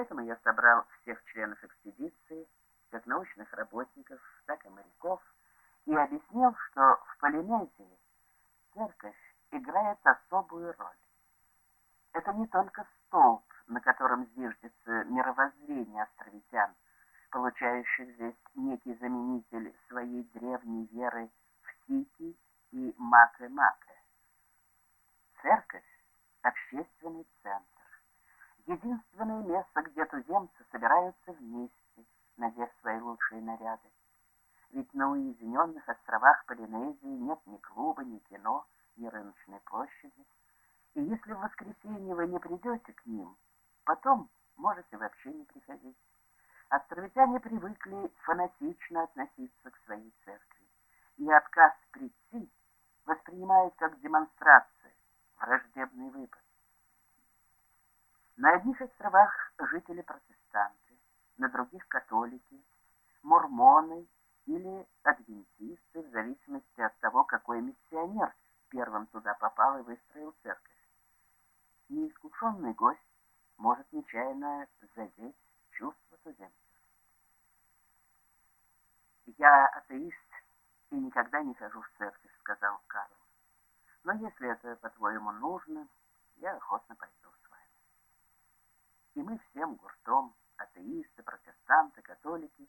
Поэтому я собрал всех членов экспедиции, как научных работников, так и моряков, и объяснил, что в Полинезии церковь играет особую роль. Это не только столб, на котором зиждется мировоззрение островитян, получающих здесь некий заменитель своей древней веры в Тики и Маке-Маке. Церковь — общественный центр, единственное место, где туземцы собираются вместе, надев свои лучшие наряды. Ведь на уединенных островах Полинезии нет ни клуба, ни кино, ни рыночной площади. И если в воскресенье вы не придете к ним, потом можете вообще не приходить. Островитяне привыкли фанатично относиться к своей церкви, и отказ прийти воспринимают как демонстрацию, враждебный выпад. На одних островах жители протестанты, на других католики, мормоны или адвентисты, в зависимости от того, какой миссионер первым туда попал и выстроил церковь. Неискушенный гость может нечаянно задеть чувства туземцев. «Я атеист и никогда не хожу в церковь», — сказал Карл. «Но если это, по-твоему, нужно, я охотно пойду с вами». И мы всем гуртом, атеисты, протестанты, католики,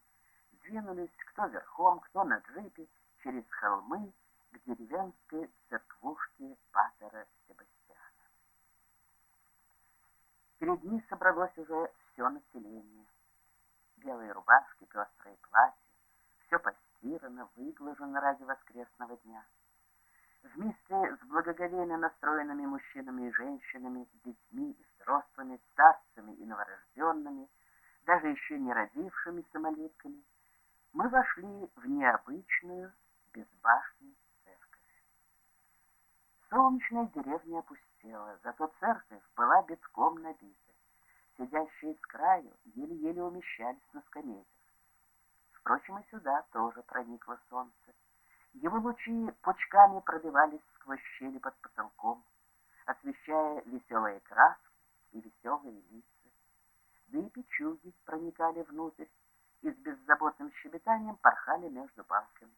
двинулись кто верхом, кто на джипе, через холмы к деревенской церквушке Патера Себастьяна. Перед ней собралось уже все население. Белые рубашки, пестрые платья, все постирано, выглажено ради воскресного дня. Вместе благоговейно настроенными мужчинами и женщинами, детьми и взрослыми, старцами и новорожденными, даже еще не родившимися малютками, мы вошли в необычную безбашенную церковь. Солнечная деревня опустела, зато церковь была битком набита. Сидящие с краю еле-еле умещались на скамейках. Впрочем, и сюда тоже проникло солнце. Его лучи пучками пробивались сквозь щели под потолком, освещая веселые краски и веселые лица. Да и печуги проникали внутрь, и с беззаботным щебетанием порхали между балками.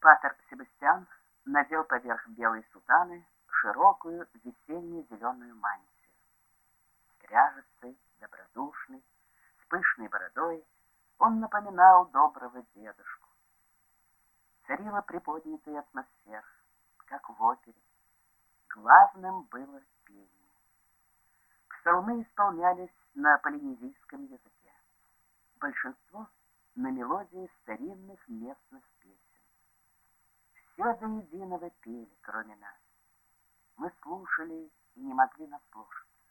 Патер Себастьян надел поверх белой сутаны широкую весеннюю зеленую мантию. Кряжестый, добродушный, с пышной бородой, он напоминал доброго дедушку. Царила приподнятая атмосфера, как в опере. Главным было пение. Псалмы исполнялись на полинезийском языке. Большинство на мелодии старинных местных песен. Все до единого пели, кроме нас. Мы слушали и не могли наслушаться.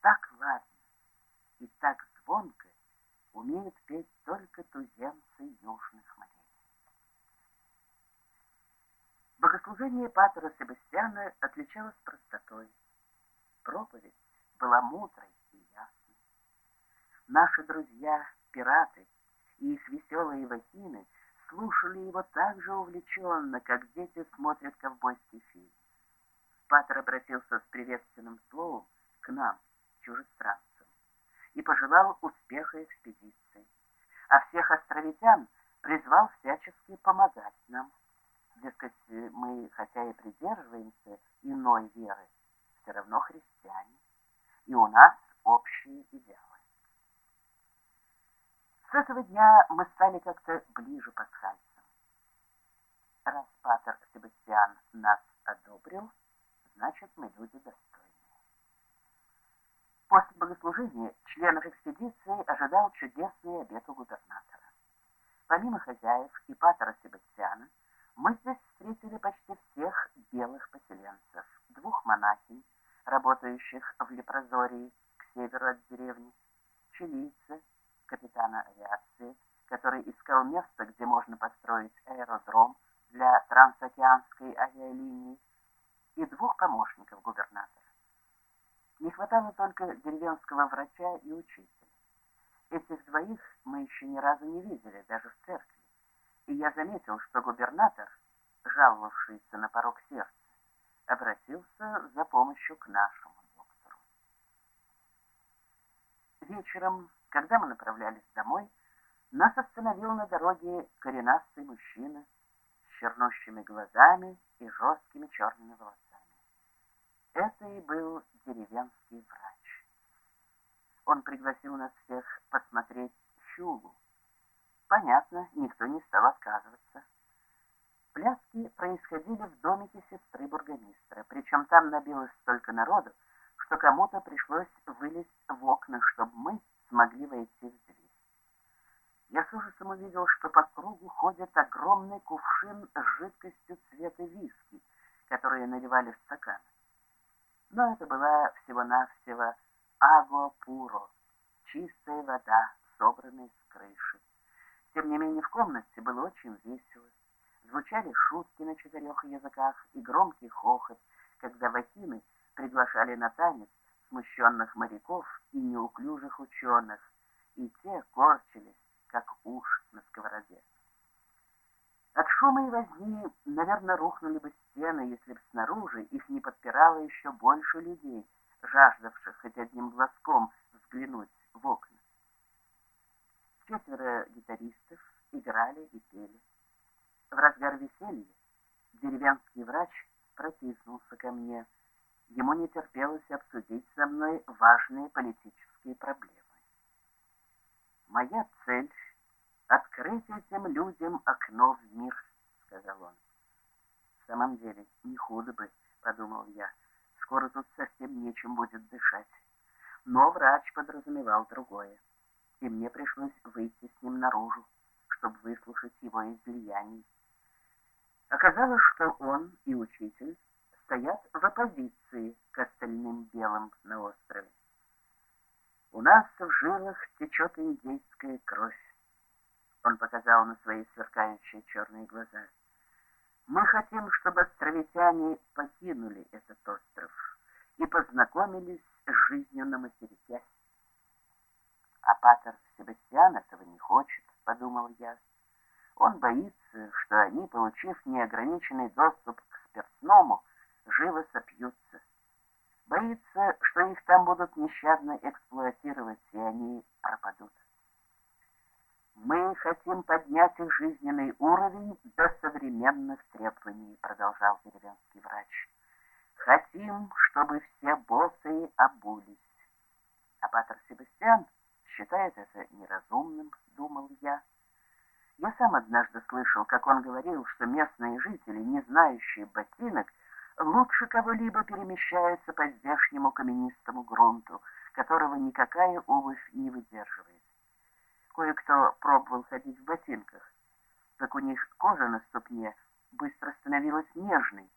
Так ладно и так звонко умеют петь только туземцы южных морей. Богослужение Патера Себастьяна отличалось простотой. Проповедь была мудрой и ясной. Наши друзья, пираты и их веселые вахины слушали его так же увлеченно, как дети смотрят ковбойский фильм. Патер обратился с приветственным словом к нам, чужестранцам, и пожелал успеха экспедиции, а всех островитян призвал всячески помогать нам. Дескать, мы, хотя и придерживаемся иной веры, все равно христиане и у нас общие идеалы. С этого дня мы стали как-то ближе пасхальцам. Раз Патер Себастьян нас одобрил, значит, мы люди достойные. После богослужения членов экспедиции ожидал чудесный обед у губернатора. Помимо хозяев и Патера Себастьяна, мы здесь встретили почти всех белых поселенцев, двух монахинь, работающих в Лепрозории к северу от деревни, чилийца, капитана авиации, который искал место, где можно построить аэродром для трансокеанской авиалинии, и двух помощников губернатора. Не хватало только деревенского врача и учителя. Этих двоих мы еще ни разу не видели, даже в церкви. И я заметил, что губернатор, жаловавшийся на порог сердца, обратился за помощью к нашему доктору. Вечером, когда мы направлялись домой, нас остановил на дороге коренастый мужчина с чернущими глазами и жесткими черными волосами. Это и был деревенский врач. Он пригласил нас всех посмотреть Чулу. Понятно, никто не стал отказываться. Пляски происходили в домике сестры бургомистра, причем там набилось столько народу, что кому-то пришлось вылезть в окна, чтобы мы смогли войти в дверь. Я с ужасом увидел, что по кругу ходит огромный кувшин с жидкостью цвета виски, которые наливали в стакан. Но это была всего-навсего агуа пуро, чистая вода, собранная с крыши. Тем не менее в комнате было очень весело. Звучали шутки на четырех языках и громкий хохот, когда вахины приглашали на танец смущенных моряков и неуклюжих ученых, и те корчились, как уж на сковороде. От шума и возни, наверное, рухнули бы стены, если бы снаружи их не подпирало еще больше людей, жаждавших хоть одним глазком взглянуть в окна. Четверо гитаристов играли и пели. В разгар веселья деревенский врач протиснулся ко мне. Ему не терпелось обсудить со мной важные политические проблемы. «Моя цель — открыть этим людям окно в мир», — сказал он. «В самом деле, не худо бы», — подумал я, — «скоро тут совсем нечем будет дышать». Но врач подразумевал другое, и мне пришлось выйти с ним наружу, чтобы выслушать его излияние. Оказалось, что он и учитель стоят в оппозиции к остальным белым на острове. У нас в жилах течет индейская кровь. Он показал на свои сверкающие черные глаза. Мы хотим, чтобы островитяне покинули этот остров и познакомились с жизнью на материке. А Патер Себастьян этого не хочет, подумал я. Он боится, что они, получив неограниченный доступ к спиртному, живо сопьются. Боится, что их там будут нещадно эксплуатировать, и они пропадут. «Мы хотим поднять их жизненный уровень до современных требований», продолжал деревенский врач. «Хотим, чтобы все боссы обулись». А Патер Себастьян считает это неразумным, думал я. Я сам однажды слышал, как он говорил, что местные жители, не знающие ботинок, лучше кого-либо перемещаются по здешнему каменистому грунту, которого никакая обувь не выдерживает. Кое-кто пробовал ходить в ботинках, так у них кожа на ступне быстро становилась нежной,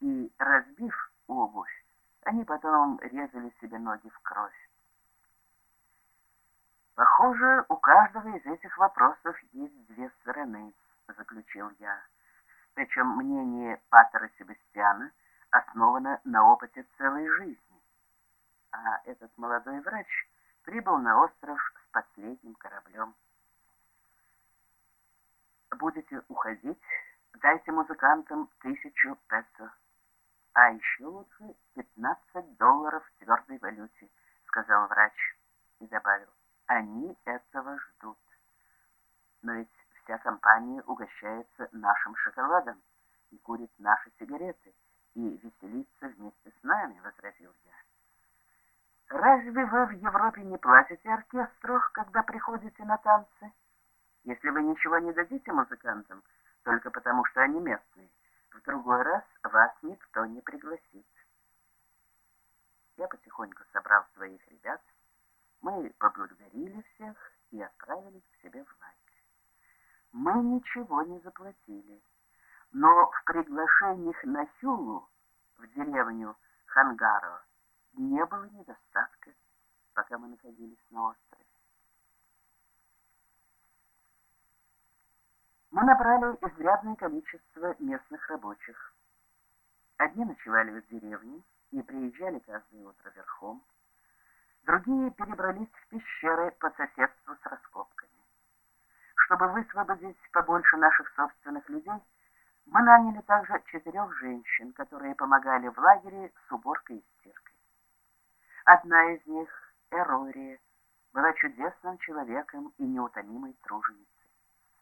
и, разбив обувь, они потом резали себе ноги в кровь. Похоже, у каждого из этих вопросов есть две стороны, заключил я. Причем мнение Паттера Себастьяна основано на опыте целой жизни. А этот молодой врач прибыл на остров с последним кораблем. Будете уходить, дайте музыкантам тысячу песо, а еще лучше 15 долларов в твердой валюте, сказал врач и добавил. Они этого ждут. Но ведь вся компания угощается нашим шоколадом и курит наши сигареты и веселится вместе с нами, возразил я. Разве вы в Европе не платите оркестру, когда приходите на танцы? Если вы ничего не дадите музыкантам, только потому что они местные, в другой раз вас никто не пригласит. Я потихоньку собрал своих ребят, мы поблагодарили всех и отправились к себе в лагерь. Мы ничего не заплатили, но в приглашениях на Хюлу в деревню Хангаро не было недостатка, пока мы находились на острове. Мы набрали изрядное количество местных рабочих. Одни ночевали в деревне и приезжали каждое утро верхом, Другие перебрались в пещеры по соседству с раскопками. Чтобы высвободить побольше наших собственных людей, мы наняли также четырех женщин, которые помогали в лагере с уборкой и стиркой. Одна из них, Эрория, была чудесным человеком и неутомимой труженицей.